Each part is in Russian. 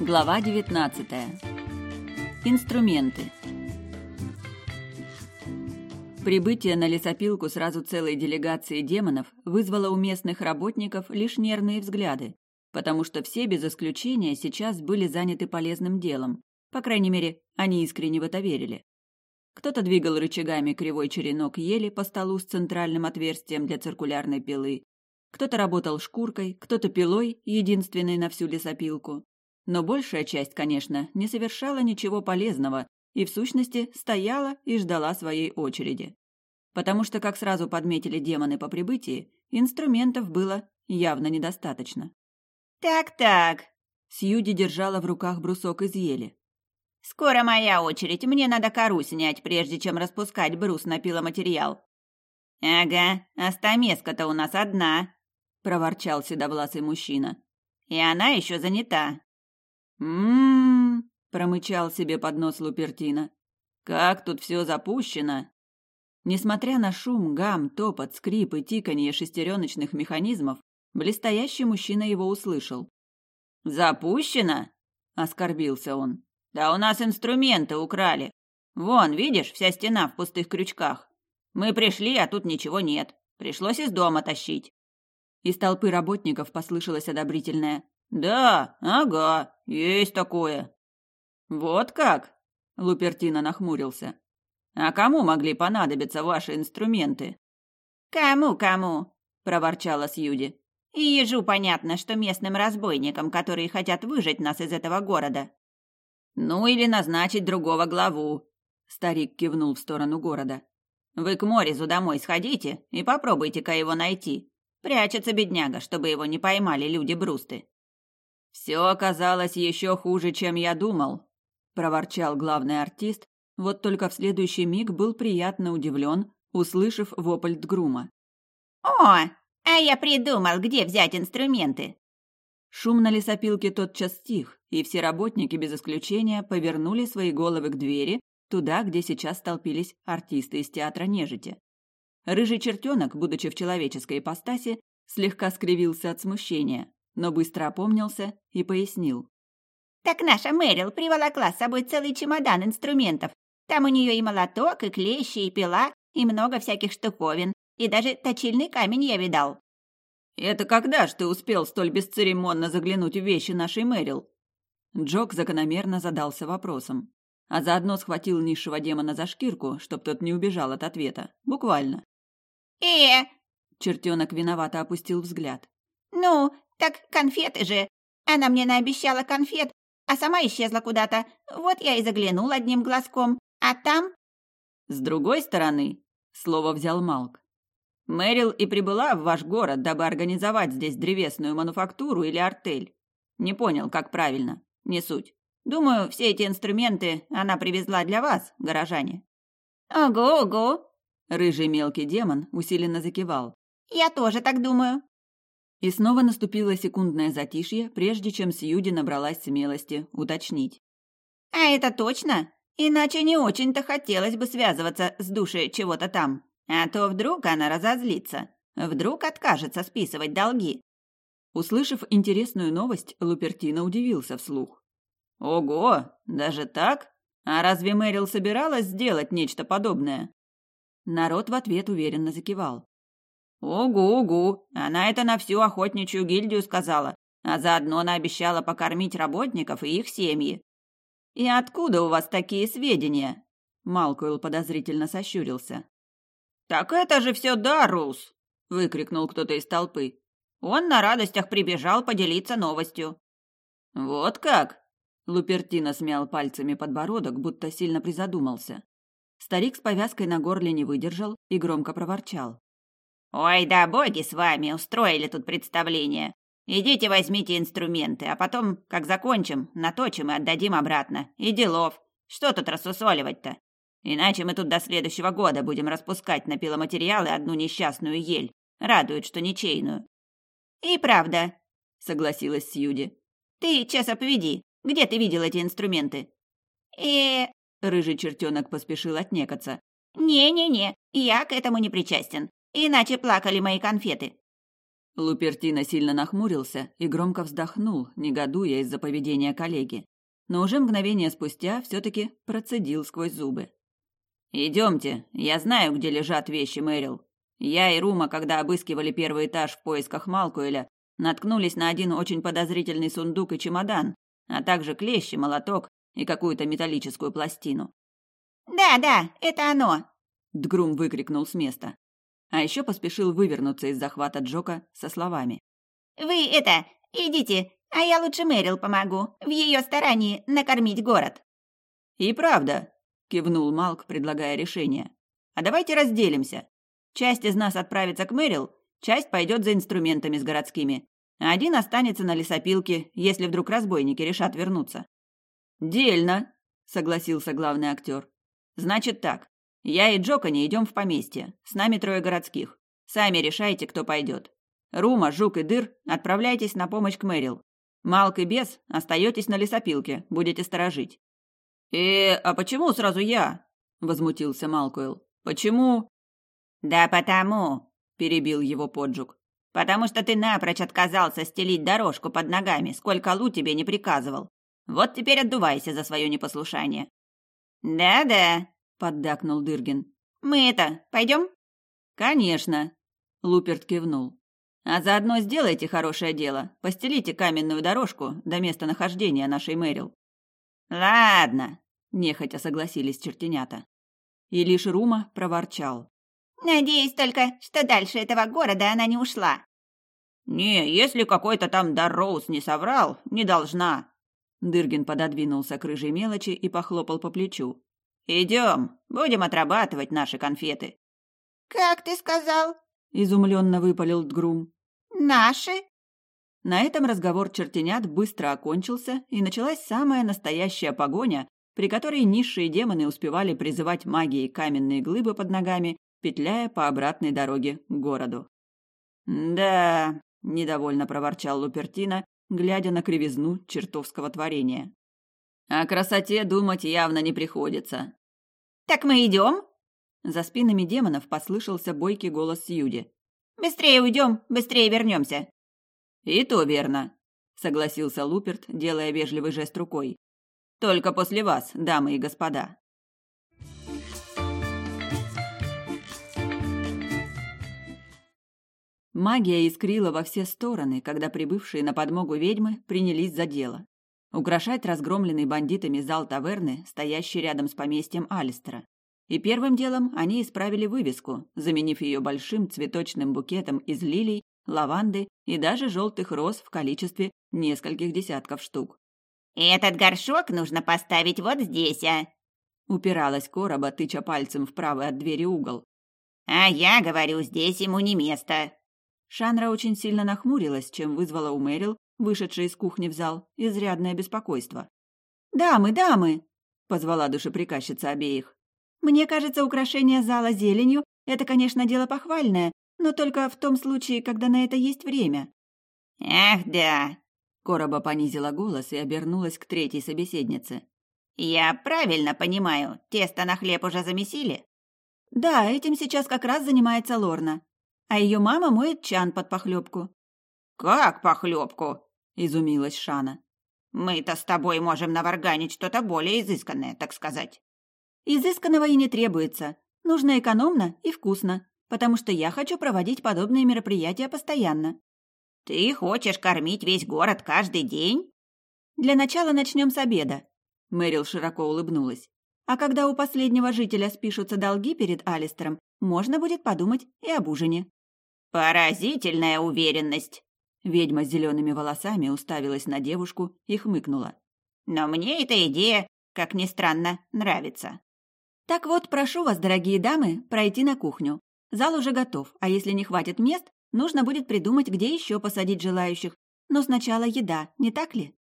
Глава 19. Инструменты. Прибытие на лесопилку сразу целой делегации демонов вызвало у местных работников лишь нервные взгляды, потому что все без исключения сейчас были заняты полезным делом. По крайней мере, они искренне в это верили. Кто-то двигал рычагами кривой черенок ели по столу с центральным отверстием для циркулярной пилы, кто-то работал шкуркой, кто-то пилой, единственной на всю лесопилку. Но большая часть, конечно, не совершала ничего полезного и, в сущности, стояла и ждала своей очереди. Потому что, как сразу подметили демоны по прибытии, инструментов было явно недостаточно. «Так-так», — Сьюди держала в руках брусок из ели. «Скоро моя очередь, мне надо кору снять, прежде чем распускать брус на пиломатериал». «Ага, а стамеска-то у нас одна», — проворчал седовласый мужчина. «И она еще занята». «М-м-м», промычал себе под нос Лупертина. «Как тут все запущено!» Несмотря на шум, гам, топот, скрип и тиканье шестереночных механизмов, блестящий мужчина его услышал. «Запущено?» — оскорбился он. «Да у нас инструменты украли. Вон, видишь, вся стена в пустых крючках. Мы пришли, а тут ничего нет. Пришлось из дома тащить». Из толпы работников послышалось одобрительное «Да, ага, есть такое». «Вот как?» — Лупертино нахмурился. «А кому могли понадобиться ваши инструменты?» «Кому-кому?» — проворчала Сьюди. «И ежу понятно, что местным разбойникам, которые хотят выжить нас из этого города». «Ну или назначить другого главу», — старик кивнул в сторону города. «Вы к Моризу домой сходите и попробуйте-ка его найти. Прячется бедняга, чтобы его не поймали люди-брусты». «Все оказалось еще хуже, чем я думал», — проворчал главный артист, вот только в следующий миг был приятно удивлен, услышав вопль Дгрума. «О, а я придумал, где взять инструменты!» Шум на лесопилке тотчас стих, и все работники без исключения повернули свои головы к двери, туда, где сейчас столпились артисты из театра нежити. Рыжий чертенок, будучи в человеческой ипостаси, слегка скривился от смущения, но быстро опомнился и пояснил. «Так наша Мэрил приволокла с собой целый чемодан инструментов. Там у нее и молоток, и клещи, и пила, и много всяких штуковин. И даже точильный камень я видал». «Это когда ж ты успел столь бесцеремонно заглянуть в вещи нашей Мэрил?» Джок закономерно задался вопросом, а заодно схватил низшего демона за шкирку, чтоб тот не убежал от ответа. Буквально. «Э!» Чертенок виновато опустил взгляд. «Ну, так конфеты же. Она мне наобещала конфет, а сама исчезла куда-то. Вот я и заглянул одним глазком. А там...» «С другой стороны», — слово взял Малк. «Мэрил и прибыла в ваш город, дабы организовать здесь древесную мануфактуру или артель. Не понял, как правильно. Не суть. Думаю, все эти инструменты она привезла для вас, горожане». «Ого-ого!» Рыжий мелкий демон усиленно закивал. «Я тоже так думаю». И снова наступило секундное затишье, прежде чем Сьюди набралась смелости уточнить. «А это точно? Иначе не очень-то хотелось бы связываться с душей чего-то там. А то вдруг она разозлится. Вдруг откажется списывать долги». Услышав интересную новость, Лупертино удивился вслух. «Ого, даже так? А разве Мэрил собиралась сделать нечто подобное?» Народ в ответ уверенно закивал. «Угу-угу, она это на всю охотничью гильдию сказала, а заодно она обещала покормить работников и их семьи». «И откуда у вас такие сведения?» Малкуэлл подозрительно сощурился. «Так это же все Дарус!» — выкрикнул кто-то из толпы. «Он на радостях прибежал поделиться новостью». «Вот как?» — Лупертино смял пальцами подбородок, будто сильно призадумался. Старик с повязкой на горле не выдержал и громко проворчал. «Ой, да боги с вами, устроили тут представление. Идите возьмите инструменты, а потом, как закончим, наточим и отдадим обратно. И делов. Что тут рассусоливать-то? Иначе мы тут до следующего года будем распускать на пиломатериалы одну несчастную ель. Радует, что ничейную». «И правда», — согласилась Сьюди. «Ты, Чесоп, веди. Где ты видел эти инструменты?» «Э...» — рыжий чертенок поспешил отнекаться. «Не-не-не, я к этому не причастен. Иначе плакали мои конфеты. Лупертино сильно нахмурился и громко вздохнул, негодуя из-за поведения коллеги. Но уже мгновение спустя все-таки процедил сквозь зубы. «Идемте, я знаю, где лежат вещи Мэрил. Я и Рума, когда обыскивали первый этаж в поисках Малкуэля, наткнулись на один очень подозрительный сундук и чемодан, а также клещи, молоток и какую-то металлическую пластину. «Да, да, это оно!» Дгрум выкрикнул с места. А еще поспешил вывернуться из захвата Джока со словами. «Вы это, идите, а я лучше Мэрил помогу в ее старании накормить город». «И правда», — кивнул Малк, предлагая решение. «А давайте разделимся. Часть из нас отправится к Мэрил, часть пойдет за инструментами с городскими. А один останется на лесопилке, если вдруг разбойники решат вернуться. «Дельно», — согласился главный актер. «Значит так. Я и Джока не идем в поместье. С нами трое городских. Сами решайте, кто пойдет. Рума, Жук и Дыр, отправляйтесь на помощь к Мэрил. Малк и Бес, остаетесь на лесопилке, будете сторожить». «Э, а почему сразу я?» — возмутился Малкуэлл. «Почему?» «Да потому», — перебил его Поджук. «потому что ты напрочь отказался стелить дорожку под ногами, сколько Лу тебе не приказывал. Вот теперь отдувайся за свое непослушание». «Да-да», — поддакнул Дыргин. «Мы это, пойдем?» «Конечно», — Луперт кивнул. «А заодно сделайте хорошее дело. Постелите каменную дорожку до места нахождения нашей Мэрил». «Ладно», — нехотя согласились чертенята. И лишь Рума проворчал. Надеюсь только, что дальше этого города она не ушла. Не, если какой-то там Дарроуз не соврал, не должна. Дыргин пододвинулся к рыжей мелочи и похлопал по плечу. Идем, будем отрабатывать наши конфеты. Как ты сказал? Изумленно выпалил Дгрум. Наши? На этом разговор чертенят быстро окончился, и началась самая настоящая погоня, при которой низшие демоны успевали призывать магией каменные глыбы под ногами петляя по обратной дороге к городу. «Да», — недовольно проворчал Лупертино, глядя на кривизну чертовского творения. «О красоте думать явно не приходится». «Так мы идем?» За спинами демонов послышался бойкий голос Сьюди. «Быстрее уйдем, быстрее вернемся». «И то верно», — согласился Луперт, делая вежливый жест рукой. «Только после вас, дамы и господа». Магия искрила во все стороны, когда прибывшие на подмогу ведьмы принялись за дело. Украшать разгромленный бандитами зал таверны, стоящий рядом с поместьем Алистера. И первым делом они исправили вывеску, заменив ее большим цветочным букетом из лилий, лаванды и даже желтых роз в количестве нескольких десятков штук. «Этот горшок нужно поставить вот здесь, а!» Упиралась короба, тыча пальцем в правый от двери угол. «А я говорю, здесь ему не место!» Шанра очень сильно нахмурилась, чем вызвала у Мэрил, вышедшей из кухни в зал, изрядное беспокойство. «Дамы, дамы!» — позвала душеприказчица обеих. «Мне кажется, украшение зала зеленью — это, конечно, дело похвальное, но только в том случае, когда на это есть время». «Ах, да!» — Короба понизила голос и обернулась к третьей собеседнице. «Я правильно понимаю, тесто на хлеб уже замесили?» «Да, этим сейчас как раз занимается Лорна а ее мама моет чан под похлебку. «Как похлебку?» – изумилась Шана. «Мы-то с тобой можем наварганить что-то более изысканное, так сказать». «Изысканного и не требуется. Нужно экономно и вкусно, потому что я хочу проводить подобные мероприятия постоянно». «Ты хочешь кормить весь город каждый день?» «Для начала начнем с обеда», – Мэрил широко улыбнулась. «А когда у последнего жителя спишутся долги перед Алистером, можно будет подумать и об ужине». «Поразительная уверенность!» Ведьма с зелеными волосами уставилась на девушку и хмыкнула. «Но мне эта идея, как ни странно, нравится». «Так вот, прошу вас, дорогие дамы, пройти на кухню. Зал уже готов, а если не хватит мест, нужно будет придумать, где еще посадить желающих. Но сначала еда, не так ли?»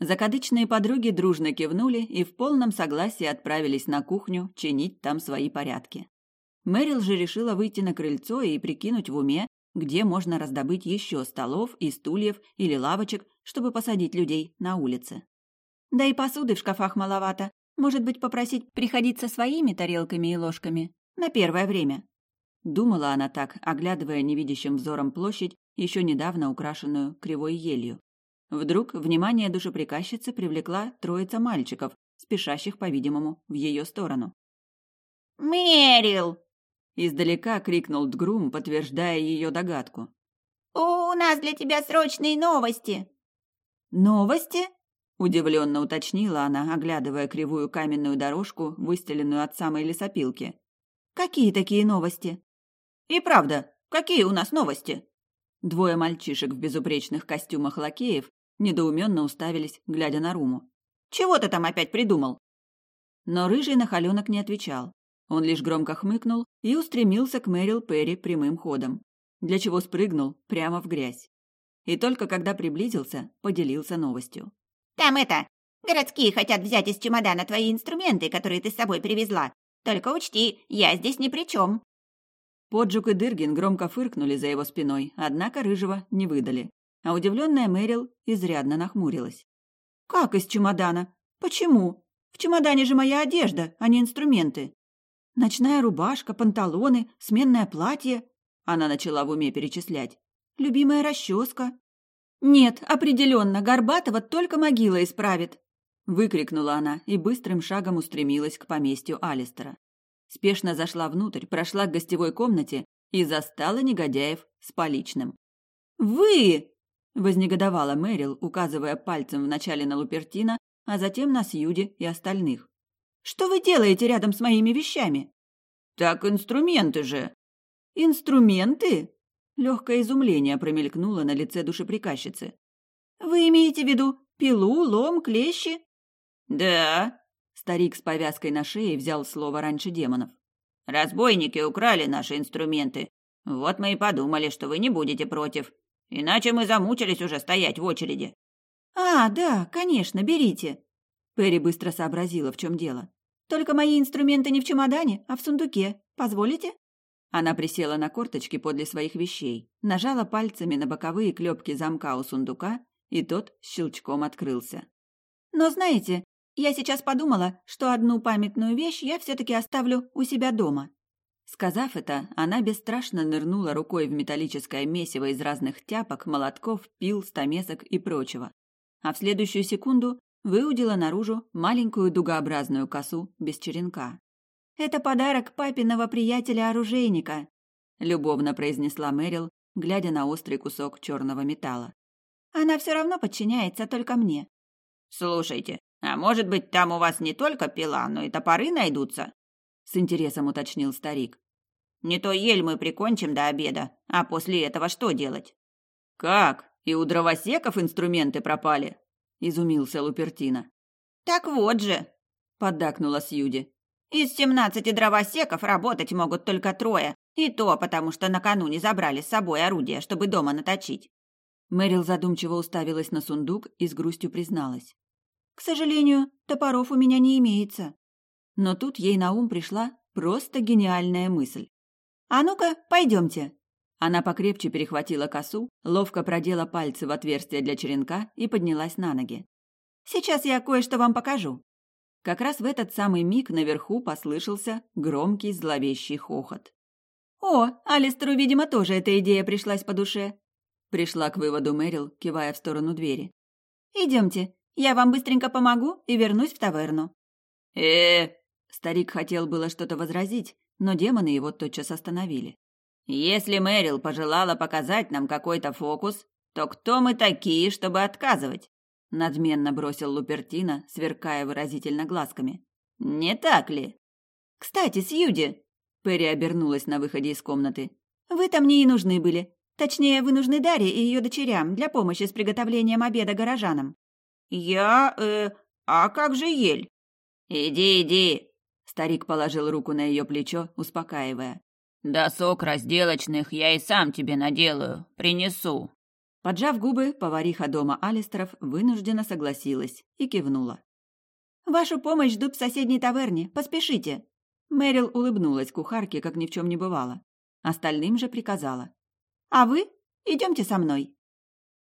Закадычные подруги дружно кивнули и в полном согласии отправились на кухню чинить там свои порядки. Мэрил же решила выйти на крыльцо и прикинуть в уме, где можно раздобыть еще столов и стульев или лавочек, чтобы посадить людей на улице. Да и посуды в шкафах маловато. Может быть, попросить приходить со своими тарелками и ложками? На первое время. Думала она так, оглядывая невидящим взором площадь еще недавно украшенную кривой елью. Вдруг внимание душеприказчицы привлекла троица мальчиков, спешащих, по-видимому, в ее сторону. «Мерил!» – издалека крикнул Дгрум, подтверждая ее догадку. «У нас для тебя срочные новости!» «Новости?» – удивленно уточнила она, оглядывая кривую каменную дорожку, выстеленную от самой лесопилки. «Какие такие новости?» «И правда, какие у нас новости?» Двое мальчишек в безупречных костюмах лакеев недоуменно уставились, глядя на Руму. «Чего ты там опять придумал?» Но рыжий нахаленок не отвечал. Он лишь громко хмыкнул и устремился к Мэрил Перри прямым ходом, для чего спрыгнул прямо в грязь. И только когда приблизился, поделился новостью. «Там это, городские хотят взять из чемодана твои инструменты, которые ты с собой привезла. Только учти, я здесь ни при чем. Поджук и Дыргин громко фыркнули за его спиной, однако рыжего не выдали. А удивленная Мэрил изрядно нахмурилась. «Как из чемодана? Почему? В чемодане же моя одежда, а не инструменты. Ночная рубашка, панталоны, сменное платье». Она начала в уме перечислять. «Любимая расческа». «Нет, определенно, Горбатова только могила исправит», выкрикнула она и быстрым шагом устремилась к поместью Алистера спешно зашла внутрь, прошла к гостевой комнате и застала негодяев с поличным. «Вы!» – вознегодовала Мэрил, указывая пальцем вначале на Лупертина, а затем на Сьюди и остальных. «Что вы делаете рядом с моими вещами?» «Так инструменты же!» «Инструменты?» Легкое изумление промелькнуло на лице душеприказчицы. «Вы имеете в виду пилу, лом, клещи?» «Да», Старик с повязкой на шее взял слово раньше демонов. «Разбойники украли наши инструменты. Вот мы и подумали, что вы не будете против. Иначе мы замучились уже стоять в очереди». «А, да, конечно, берите». Перри быстро сообразила, в чем дело. «Только мои инструменты не в чемодане, а в сундуке. Позволите?» Она присела на корточки подле своих вещей, нажала пальцами на боковые клепки замка у сундука, и тот щелчком открылся. «Но знаете, я сейчас подумала, что одну памятную вещь я все-таки оставлю у себя дома. Сказав это, она бесстрашно нырнула рукой в металлическое месиво из разных тяпок, молотков, пил, стамесок и прочего. А в следующую секунду выудила наружу маленькую дугообразную косу без черенка. «Это подарок папиного приятеля-оружейника», — любовно произнесла Мэрил, глядя на острый кусок черного металла. «Она все равно подчиняется только мне». «Слушайте, а может быть, там у вас не только пила, но и топоры найдутся? С интересом уточнил старик. Не то ель мы прикончим до обеда, а после этого что делать? Как? И у дровосеков инструменты пропали? Изумился Лупертина. Так вот же, поддакнула Сьюди. Из семнадцати дровосеков работать могут только трое, и то потому, что накануне забрали с собой орудие, чтобы дома наточить. Мэрил задумчиво уставилась на сундук и с грустью призналась. К сожалению, топоров у меня не имеется. Но тут ей на ум пришла просто гениальная мысль. А ну-ка, пойдемте. Она покрепче перехватила косу, ловко продела пальцы в отверстие для черенка и поднялась на ноги. Сейчас я кое-что вам покажу. Как раз в этот самый миг наверху послышался громкий зловещий хохот. «О, Алистеру, видимо, тоже эта идея пришлась по душе», — пришла к выводу Мэрил, кивая в сторону двери. «Идемте, я вам быстренько помогу и вернусь в таверну». э Старик хотел было что-то возразить, но демоны его тотчас остановили. «Если Мэрил пожелала показать нам какой-то фокус, то кто мы такие, чтобы отказывать?» Надменно бросил Лупертина, сверкая выразительно глазками. «Не так ли?» «Кстати, Сьюди!» Перри обернулась на выходе из комнаты. «Вы там мне и нужны были. Точнее, вы нужны Дарье и ее дочерям для помощи с приготовлением обеда горожанам. «Я... э... А как же ель?» «Иди, иди!» Старик положил руку на ее плечо, успокаивая. «Досок разделочных я и сам тебе наделаю. Принесу». Поджав губы, повариха дома Алистеров вынужденно согласилась и кивнула. «Вашу помощь ждут в соседней таверне. Поспешите!» Мэрил улыбнулась кухарке, как ни в чем не бывало. Остальным же приказала. «А вы идемте со мной!»